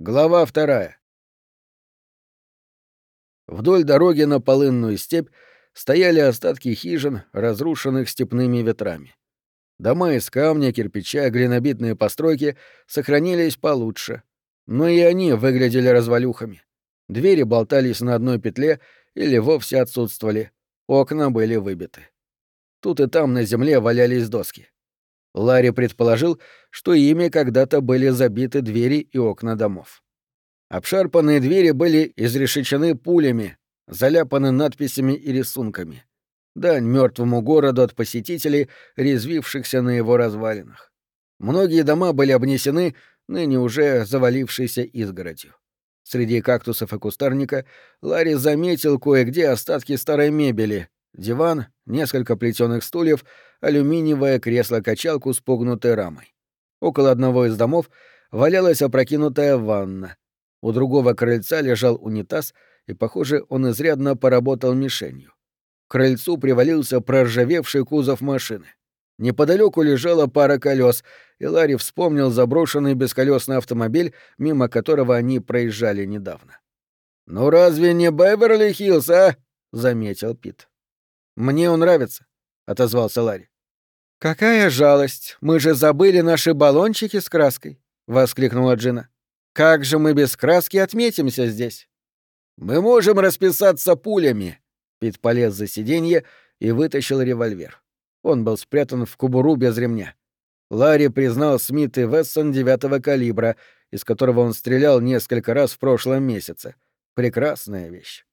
Глава вторая. Вдоль дороги на полынную степь стояли остатки хижин, разрушенных степными ветрами. Дома из камня, кирпича, глинобитные постройки сохранились получше, но и они выглядели развалюхами. Двери болтались на одной петле или вовсе отсутствовали, окна были выбиты. Тут и там на земле валялись доски. Ларри предположил, что ими когда-то были забиты двери и окна домов. Обшарпанные двери были изрешечены пулями, заляпаны надписями и рисунками. Дань мертвому городу от посетителей, резвившихся на его развалинах. Многие дома были обнесены ныне уже завалившейся изгородью. Среди кактусов и кустарника Ларри заметил кое-где остатки старой мебели, диван, несколько плетеных стульев, алюминиевое кресло-качалку с погнутой рамой. Около одного из домов валялась опрокинутая ванна. У другого крыльца лежал унитаз, и, похоже, он изрядно поработал мишенью. К крыльцу привалился проржавевший кузов машины. Неподалеку лежала пара колес, и Ларри вспомнил заброшенный бесколесный автомобиль, мимо которого они проезжали недавно. «Ну разве не Беверли-Хиллз, а?» — заметил Пит. «Мне он нравится», — отозвался Ларри. «Какая жалость! Мы же забыли наши баллончики с краской!» — воскликнула Джина. «Как же мы без краски отметимся здесь?» «Мы можем расписаться пулями!» Пит полез за сиденье и вытащил револьвер. Он был спрятан в кубуру без ремня. Ларри признал Смит и Вессон девятого калибра, из которого он стрелял несколько раз в прошлом месяце. Прекрасная вещь.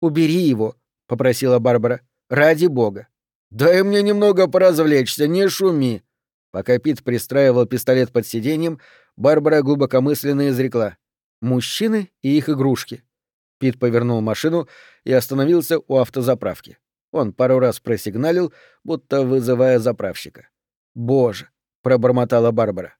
«Убери его», — попросила Барбара. Ради бога. Дай мне немного поразвлечься, не шуми. Пока Пит пристраивал пистолет под сиденьем, Барбара глубокомысленно изрекла. «Мужчины и их игрушки». Пит повернул машину и остановился у автозаправки. Он пару раз просигналил, будто вызывая заправщика. «Боже!» — пробормотала Барбара.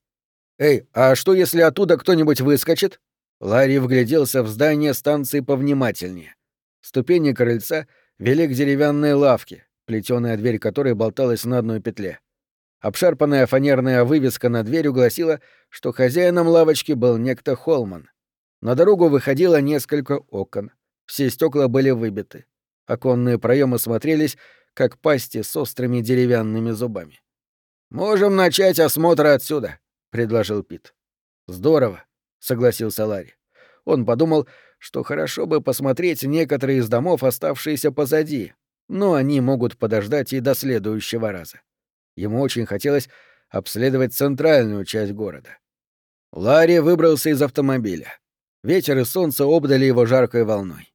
«Эй, а что, если оттуда кто-нибудь выскочит?» Ларри вгляделся в здание станции повнимательнее. Ступени крыльца — вели к деревянной лавке, плетеная дверь которой болталась на одной петле. Обшарпанная фанерная вывеска на дверью гласила, что хозяином лавочки был некто Холман. На дорогу выходило несколько окон. Все стекла были выбиты. Оконные проемы смотрелись, как пасти с острыми деревянными зубами. «Можем начать осмотр отсюда», — предложил Пит. «Здорово», — согласился Ларри. Он подумал, что хорошо бы посмотреть некоторые из домов, оставшиеся позади, но они могут подождать и до следующего раза. Ему очень хотелось обследовать центральную часть города. Ларри выбрался из автомобиля. Ветер и солнце обдали его жаркой волной.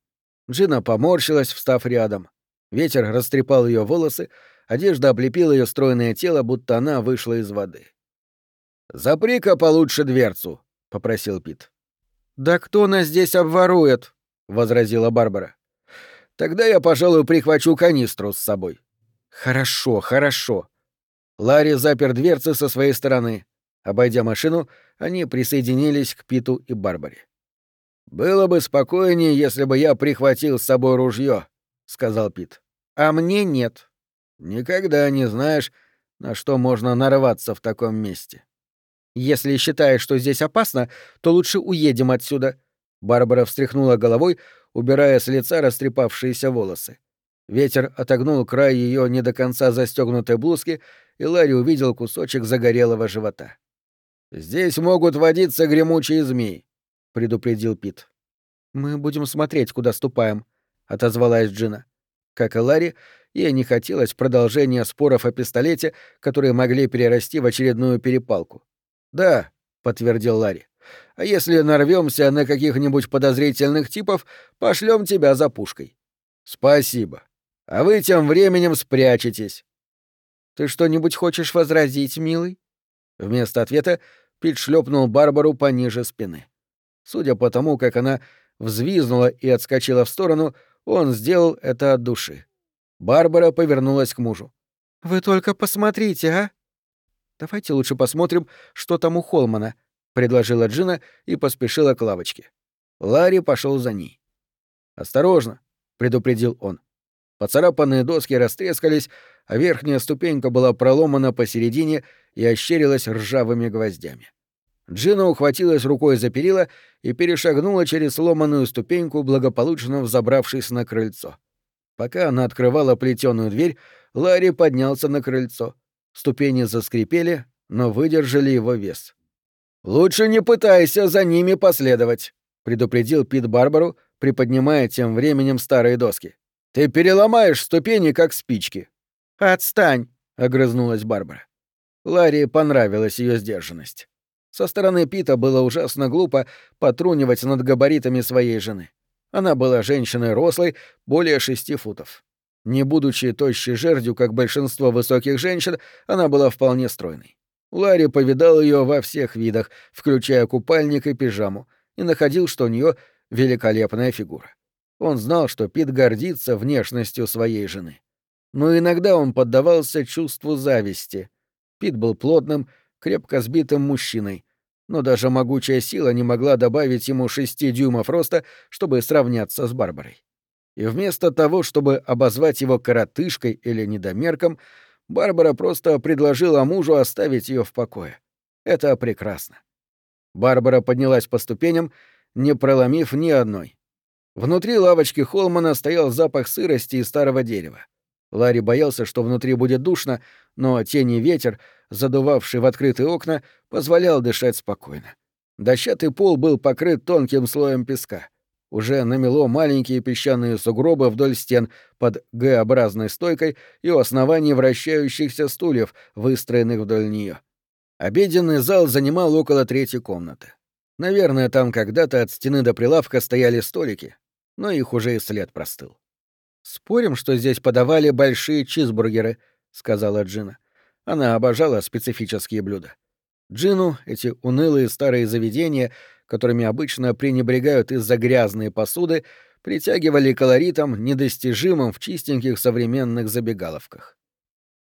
Джина поморщилась, встав рядом. Ветер растрепал ее волосы, одежда облепила ее стройное тело, будто она вышла из воды. «Запри-ка получше дверцу», — попросил Пит. «Да кто нас здесь обворует?» — возразила Барбара. «Тогда я, пожалуй, прихвачу канистру с собой». «Хорошо, хорошо». Ларри запер дверцы со своей стороны. Обойдя машину, они присоединились к Питу и Барбаре. «Было бы спокойнее, если бы я прихватил с собой ружье, сказал Пит. «А мне нет». «Никогда не знаешь, на что можно нарваться в таком месте». Если считаешь, что здесь опасно, то лучше уедем отсюда. Барбара встряхнула головой, убирая с лица растрепавшиеся волосы. Ветер отогнул край ее не до конца застегнутой блузки, и Ларри увидел кусочек загорелого живота. Здесь могут водиться гремучие змеи, предупредил Пит. Мы будем смотреть, куда ступаем, отозвалась Джина. Как и Ларри, ей не хотелось продолжения споров о пистолете, которые могли перерасти в очередную перепалку. Да, подтвердил Ларри. А если нарвемся на каких-нибудь подозрительных типов, пошлем тебя за пушкой. Спасибо. А вы тем временем спрячетесь. Ты что-нибудь хочешь возразить, милый? Вместо ответа Пит шлепнул Барбару пониже спины. Судя по тому, как она взвизнула и отскочила в сторону, он сделал это от души. Барбара повернулась к мужу. «Вы только посмотрите, а! Давайте лучше посмотрим, что там у Холмана, предложила Джина и поспешила к лавочке. Ларри пошел за ней. Осторожно, предупредил он. Поцарапанные доски растрескались, а верхняя ступенька была проломана посередине и ощерилась ржавыми гвоздями. Джина ухватилась рукой за перила и перешагнула через сломанную ступеньку, благополучно взобравшись на крыльцо. Пока она открывала плетеную дверь, Ларри поднялся на крыльцо. Ступени заскрипели, но выдержали его вес. «Лучше не пытайся за ними последовать», — предупредил Пит Барбару, приподнимая тем временем старые доски. «Ты переломаешь ступени, как спички». «Отстань», — огрызнулась Барбара. Ларри понравилась ее сдержанность. Со стороны Пита было ужасно глупо потрунивать над габаритами своей жены. Она была женщиной рослой, более шести футов. Не будучи тощей жердью, как большинство высоких женщин, она была вполне стройной. Ларри повидал ее во всех видах, включая купальник и пижаму, и находил, что у нее великолепная фигура. Он знал, что Пит гордится внешностью своей жены. Но иногда он поддавался чувству зависти. Пит был плотным, крепко сбитым мужчиной, но даже могучая сила не могла добавить ему шести дюймов роста, чтобы сравняться с Барбарой. И вместо того, чтобы обозвать его коротышкой или недомерком, Барбара просто предложила мужу оставить ее в покое. Это прекрасно. Барбара поднялась по ступеням, не проломив ни одной. Внутри лавочки Холмана стоял запах сырости и старого дерева. Ларри боялся, что внутри будет душно, но тень и ветер, задувавший в открытые окна, позволял дышать спокойно. Дощатый пол был покрыт тонким слоем песка уже намело маленькие песчаные сугробы вдоль стен под Г-образной стойкой и у оснований вращающихся стульев, выстроенных вдоль нее. Обеденный зал занимал около третьей комнаты. Наверное, там когда-то от стены до прилавка стояли столики, но их уже и след простыл. «Спорим, что здесь подавали большие чизбургеры», — сказала Джина. Она обожала специфические блюда. Джину эти унылые старые заведения — которыми обычно пренебрегают из-за грязной посуды, притягивали колоритом, недостижимым в чистеньких современных забегаловках.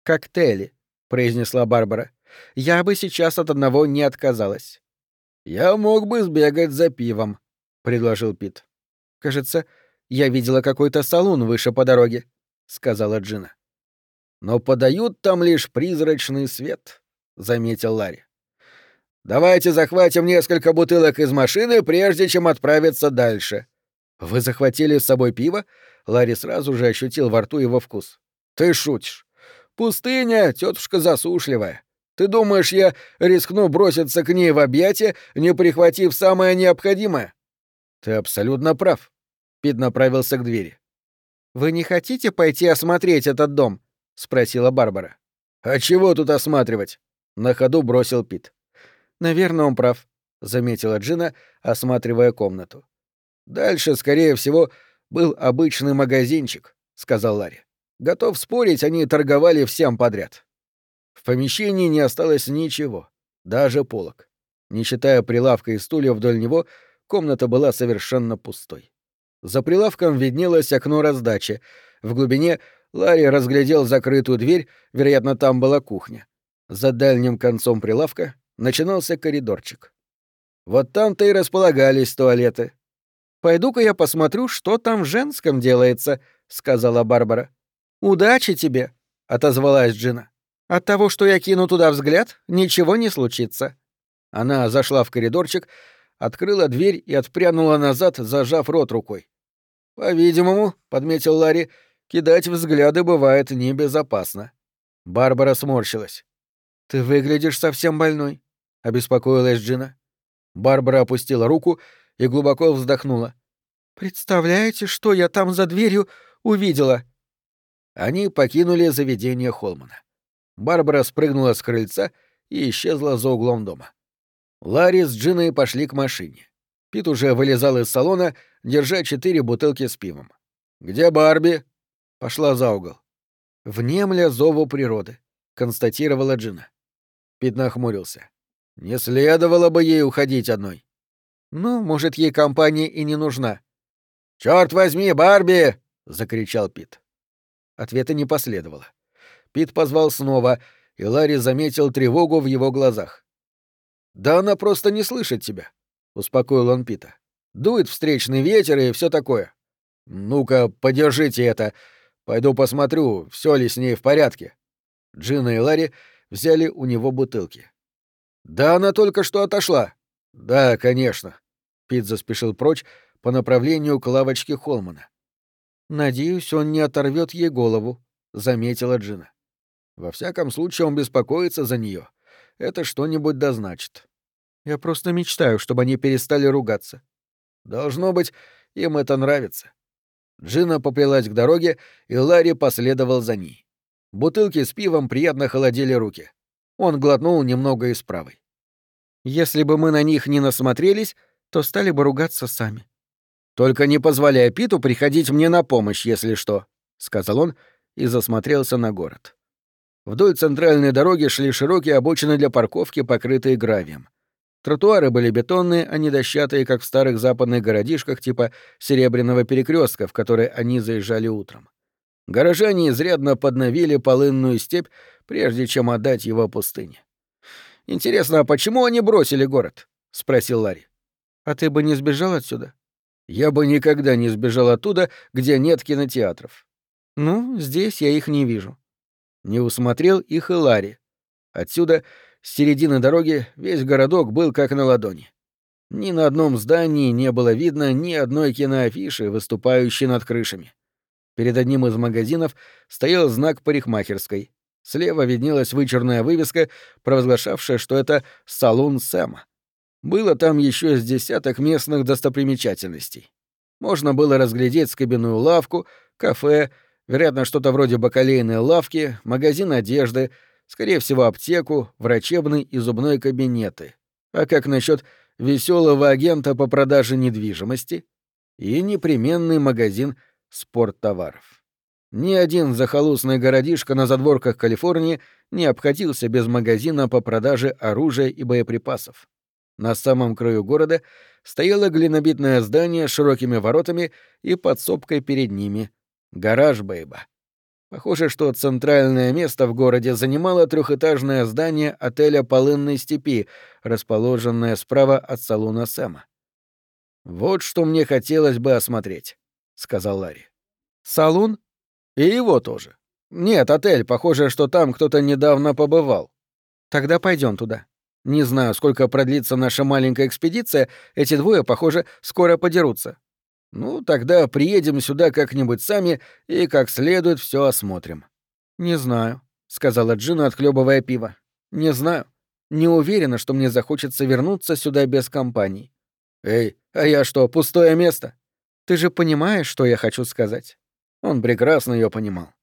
«Коктейли», — произнесла Барбара. «Я бы сейчас от одного не отказалась». «Я мог бы сбегать за пивом», — предложил Пит. «Кажется, я видела какой-то салон выше по дороге», — сказала Джина. «Но подают там лишь призрачный свет», — заметил Ларри. Давайте захватим несколько бутылок из машины, прежде чем отправиться дальше. Вы захватили с собой пиво? Ларри сразу же ощутил во рту его вкус. Ты шутишь. Пустыня, тетушка засушливая. Ты думаешь, я рискну броситься к ней в объятия, не прихватив самое необходимое? Ты абсолютно прав. Пит направился к двери. Вы не хотите пойти осмотреть этот дом? спросила Барбара. А чего тут осматривать? На ходу бросил Пит. Наверное, он прав, заметила Джина, осматривая комнату. Дальше, скорее всего, был обычный магазинчик, сказал Ларри. Готов спорить, они торговали всем подряд. В помещении не осталось ничего, даже полок. Не считая прилавка и стулья вдоль него, комната была совершенно пустой. За прилавком виднелось окно раздачи. В глубине Ларри разглядел закрытую дверь, вероятно, там была кухня. За дальним концом прилавка начинался коридорчик. Вот там-то и располагались туалеты. «Пойду-ка я посмотрю, что там в женском делается», — сказала Барбара. «Удачи тебе», — отозвалась Джина. «От того, что я кину туда взгляд, ничего не случится». Она зашла в коридорчик, открыла дверь и отпрянула назад, зажав рот рукой. «По-видимому», — подметил Ларри, — «кидать взгляды бывает небезопасно». Барбара сморщилась. «Ты выглядишь совсем больной обеспокоилась Джина. Барбара опустила руку и глубоко вздохнула. Представляете, что я там за дверью увидела? Они покинули заведение Холмана. Барбара спрыгнула с крыльца и исчезла за углом дома. Ларри с Джиной пошли к машине. Пит уже вылезал из салона, держа четыре бутылки с пивом. «Где Барби?» Пошла за угол. «Внемля зову природы», — констатировала Джина. Пит нахмурился. Не следовало бы ей уходить одной. Ну, может, ей компания и не нужна. Черт возьми, Барби! закричал Пит. Ответа не последовало. Пит позвал снова, и Ларри заметил тревогу в его глазах. Да она просто не слышит тебя, успокоил он Пита. Дует встречный ветер и все такое. Ну-ка, подержите это. Пойду посмотрю, все ли с ней в порядке. Джина и Ларри взяли у него бутылки. Да она только что отошла. Да, конечно. Пит заспешил прочь по направлению к лавочке Холмана. Надеюсь, он не оторвет ей голову, заметила Джина. Во всяком случае, он беспокоится за нее. Это что-нибудь дозначит. Я просто мечтаю, чтобы они перестали ругаться. Должно быть, им это нравится. Джина поплелась к дороге, и Ларри последовал за ней. Бутылки с пивом приятно холодили руки. Он глотнул немного из правой. «Если бы мы на них не насмотрелись, то стали бы ругаться сами». «Только не позволяй Питу приходить мне на помощь, если что», — сказал он и засмотрелся на город. Вдоль центральной дороги шли широкие обочины для парковки, покрытые гравием. Тротуары были бетонные, а не дощатые, как в старых западных городишках типа Серебряного перекрестка, в который они заезжали утром. Горожане изрядно подновили полынную степь, прежде чем отдать его пустыне. «Интересно, а почему они бросили город?» — спросил Ларри. «А ты бы не сбежал отсюда?» «Я бы никогда не сбежал оттуда, где нет кинотеатров». «Ну, здесь я их не вижу». Не усмотрел их и Ларри. Отсюда с середины дороги весь городок был как на ладони. Ни на одном здании не было видно ни одной киноафиши, выступающей над крышами. Перед одним из магазинов стоял знак парикмахерской. Слева виднелась вычурная вывеска, провозглашавшая, что это салон Сэма. Было там еще с десяток местных достопримечательностей. Можно было разглядеть скобяную лавку, кафе, вероятно, что-то вроде бакалейной лавки, магазин одежды — Скорее всего, аптеку, врачебный и зубной кабинеты. А как насчет веселого агента по продаже недвижимости и непременный магазин спорттоваров? Ни один захолустный городишко на задворках Калифорнии не обходился без магазина по продаже оружия и боеприпасов. На самом краю города стояло глинобитное здание с широкими воротами и подсобкой перед ними — гараж Бейба. Похоже, что центральное место в городе занимало трехэтажное здание отеля Полынной степи, расположенное справа от салона Сэма. «Вот что мне хотелось бы осмотреть», — сказал Ларри. «Салон?» «И его тоже. Нет, отель. Похоже, что там кто-то недавно побывал». «Тогда пойдем туда. Не знаю, сколько продлится наша маленькая экспедиция, эти двое, похоже, скоро подерутся. Ну, тогда приедем сюда как-нибудь сами и как следует все осмотрим. Не знаю, сказала Джина, отхлебывая пиво. Не знаю. Не уверена, что мне захочется вернуться сюда без компании. Эй, а я что, пустое место? Ты же понимаешь, что я хочу сказать? Он прекрасно ее понимал.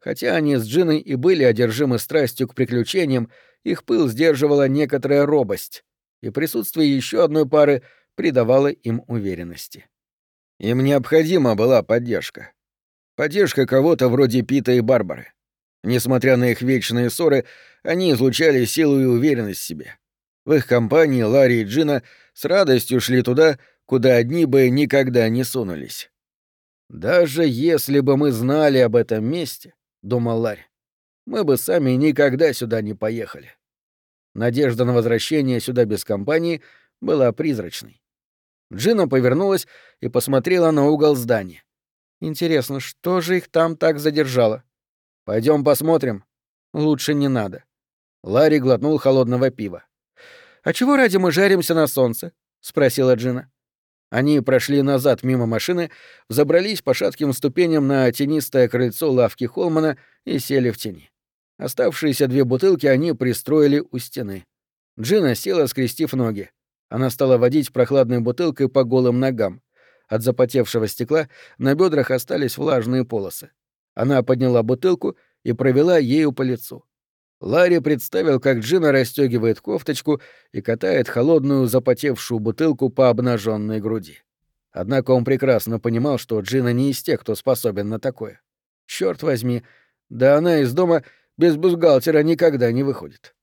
Хотя они с Джиной и были одержимы страстью к приключениям, их пыл сдерживала некоторая робость, и присутствие еще одной пары придавало им уверенности. Им необходима была поддержка. Поддержка кого-то вроде Пита и Барбары. Несмотря на их вечные ссоры, они излучали силу и уверенность в себе. В их компании Ларри и Джина с радостью шли туда, куда одни бы никогда не сунулись. «Даже если бы мы знали об этом месте», — думал Ларри, — «мы бы сами никогда сюда не поехали». Надежда на возвращение сюда без компании была призрачной. Джина повернулась и посмотрела на угол здания. Интересно, что же их там так задержало? Пойдем посмотрим. Лучше не надо. Ларри глотнул холодного пива. А чего ради мы жаримся на солнце? спросила Джина. Они прошли назад мимо машины, взобрались по шатким ступеням на тенистое крыльцо лавки Холмана и сели в тени. Оставшиеся две бутылки они пристроили у стены. Джина села, скрестив ноги. Она стала водить прохладной бутылкой по голым ногам. От запотевшего стекла на бедрах остались влажные полосы. Она подняла бутылку и провела ею по лицу. Ларри представил, как Джина расстегивает кофточку и катает холодную запотевшую бутылку по обнаженной груди. Однако он прекрасно понимал, что Джина не из тех, кто способен на такое. Черт возьми, да она из дома без бюстгальтера никогда не выходит.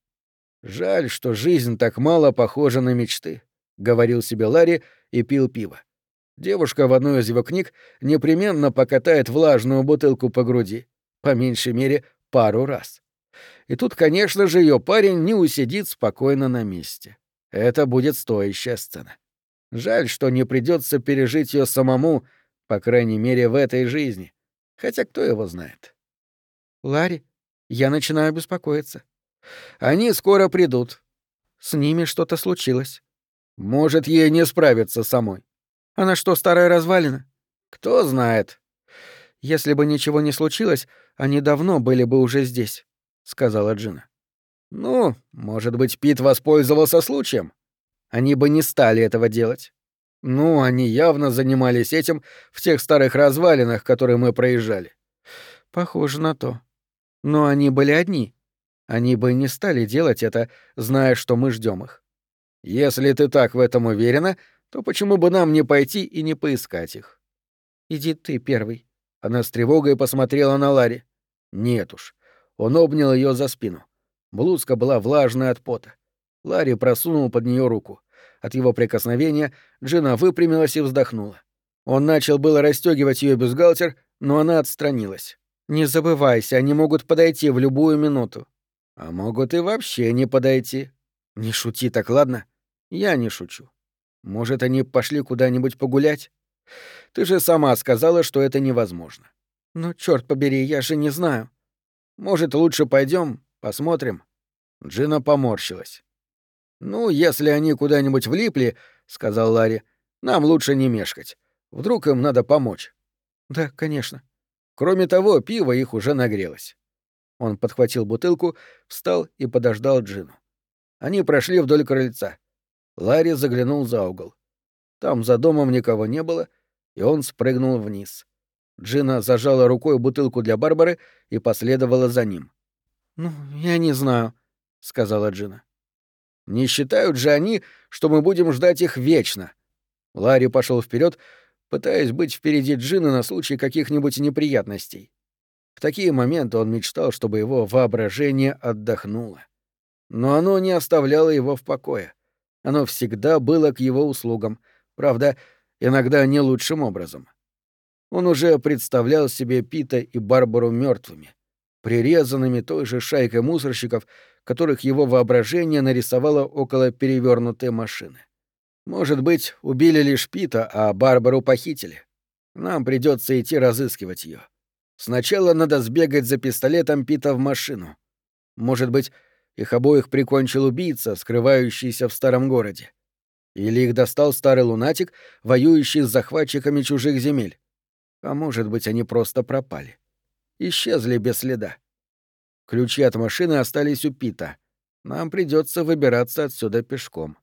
Жаль, что жизнь так мало похожа на мечты, говорил себе Ларри и пил пиво. Девушка в одной из его книг непременно покатает влажную бутылку по груди, по меньшей мере пару раз. И тут, конечно же, ее парень не усидит спокойно на месте. Это будет стоящая сцена. Жаль, что не придется пережить ее самому, по крайней мере, в этой жизни. Хотя кто его знает. Ларри, я начинаю беспокоиться. Они скоро придут. С ними что-то случилось. Может, ей не справиться самой. Она что, старая развалина? Кто знает. Если бы ничего не случилось, они давно были бы уже здесь, сказала Джина. Ну, может быть, Пит воспользовался случаем. Они бы не стали этого делать. Ну, они явно занимались этим в тех старых развалинах, которые мы проезжали. Похоже на то. Но они были одни. Они бы не стали делать это, зная, что мы ждем их. Если ты так в этом уверена, то почему бы нам не пойти и не поискать их? Иди ты первый. Она с тревогой посмотрела на Ларри. Нет уж. Он обнял ее за спину. Блузка была влажная от пота. Ларри просунул под нее руку. От его прикосновения Джина выпрямилась и вздохнула. Он начал было расстегивать ее бюстгальтер, но она отстранилась. «Не забывайся, они могут подойти в любую минуту». «А могут и вообще не подойти». «Не шути так, ладно?» «Я не шучу. Может, они пошли куда-нибудь погулять? Ты же сама сказала, что это невозможно». «Ну, черт побери, я же не знаю». «Может, лучше пойдем, посмотрим?» Джина поморщилась. «Ну, если они куда-нибудь влипли, — сказал Ларри, — нам лучше не мешкать. Вдруг им надо помочь». «Да, конечно». Кроме того, пиво их уже нагрелось. Он подхватил бутылку, встал и подождал Джину. Они прошли вдоль крыльца. Ларри заглянул за угол. Там за домом никого не было, и он спрыгнул вниз. Джина зажала рукой бутылку для Барбары и последовала за ним. «Ну, я не знаю», — сказала Джина. Не считают же они, что мы будем ждать их вечно. Ларри пошел вперед, пытаясь быть впереди Джина на случай каких-нибудь неприятностей. В такие моменты он мечтал, чтобы его воображение отдохнуло. Но оно не оставляло его в покое. Оно всегда было к его услугам, правда, иногда не лучшим образом. Он уже представлял себе Пита и Барбару мертвыми, прирезанными той же шайкой мусорщиков, которых его воображение нарисовало около перевернутой машины. Может быть, убили лишь Пита, а Барбару похитили. Нам придется идти разыскивать ее. Сначала надо сбегать за пистолетом Пита в машину. Может быть, их обоих прикончил убийца, скрывающийся в старом городе. Или их достал старый лунатик, воюющий с захватчиками чужих земель. А может быть, они просто пропали. Исчезли без следа. Ключи от машины остались у Пита. Нам придется выбираться отсюда пешком.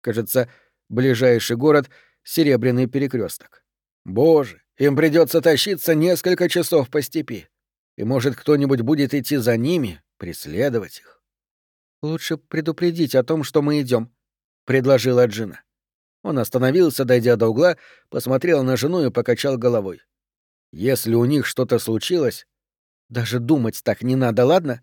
Кажется, ближайший город — Серебряный перекресток. Боже, им придется тащиться несколько часов по степи. И, может, кто-нибудь будет идти за ними, преследовать их. Лучше предупредить о том, что мы идем, предложила Джина. Он остановился, дойдя до угла, посмотрел на жену и покачал головой. Если у них что-то случилось, даже думать так не надо, ладно?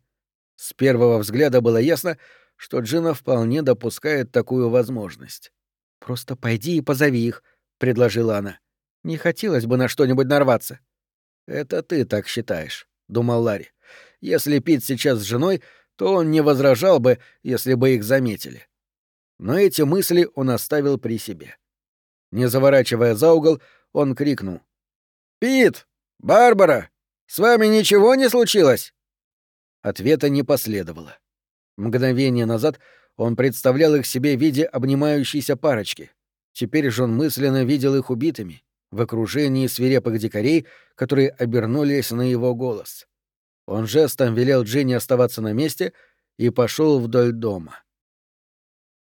С первого взгляда было ясно, что Джина вполне допускает такую возможность. «Просто пойди и позови их», — предложила она. «Не хотелось бы на что-нибудь нарваться». «Это ты так считаешь», — думал Ларри. «Если Пит сейчас с женой, то он не возражал бы, если бы их заметили». Но эти мысли он оставил при себе. Не заворачивая за угол, он крикнул. «Пит! Барбара! С вами ничего не случилось?» Ответа не последовало. Мгновение назад он представлял их себе в виде обнимающейся парочки. Теперь же он мысленно видел их убитыми, в окружении свирепых дикарей, которые обернулись на его голос. Он жестом велел Джинни оставаться на месте и пошел вдоль дома.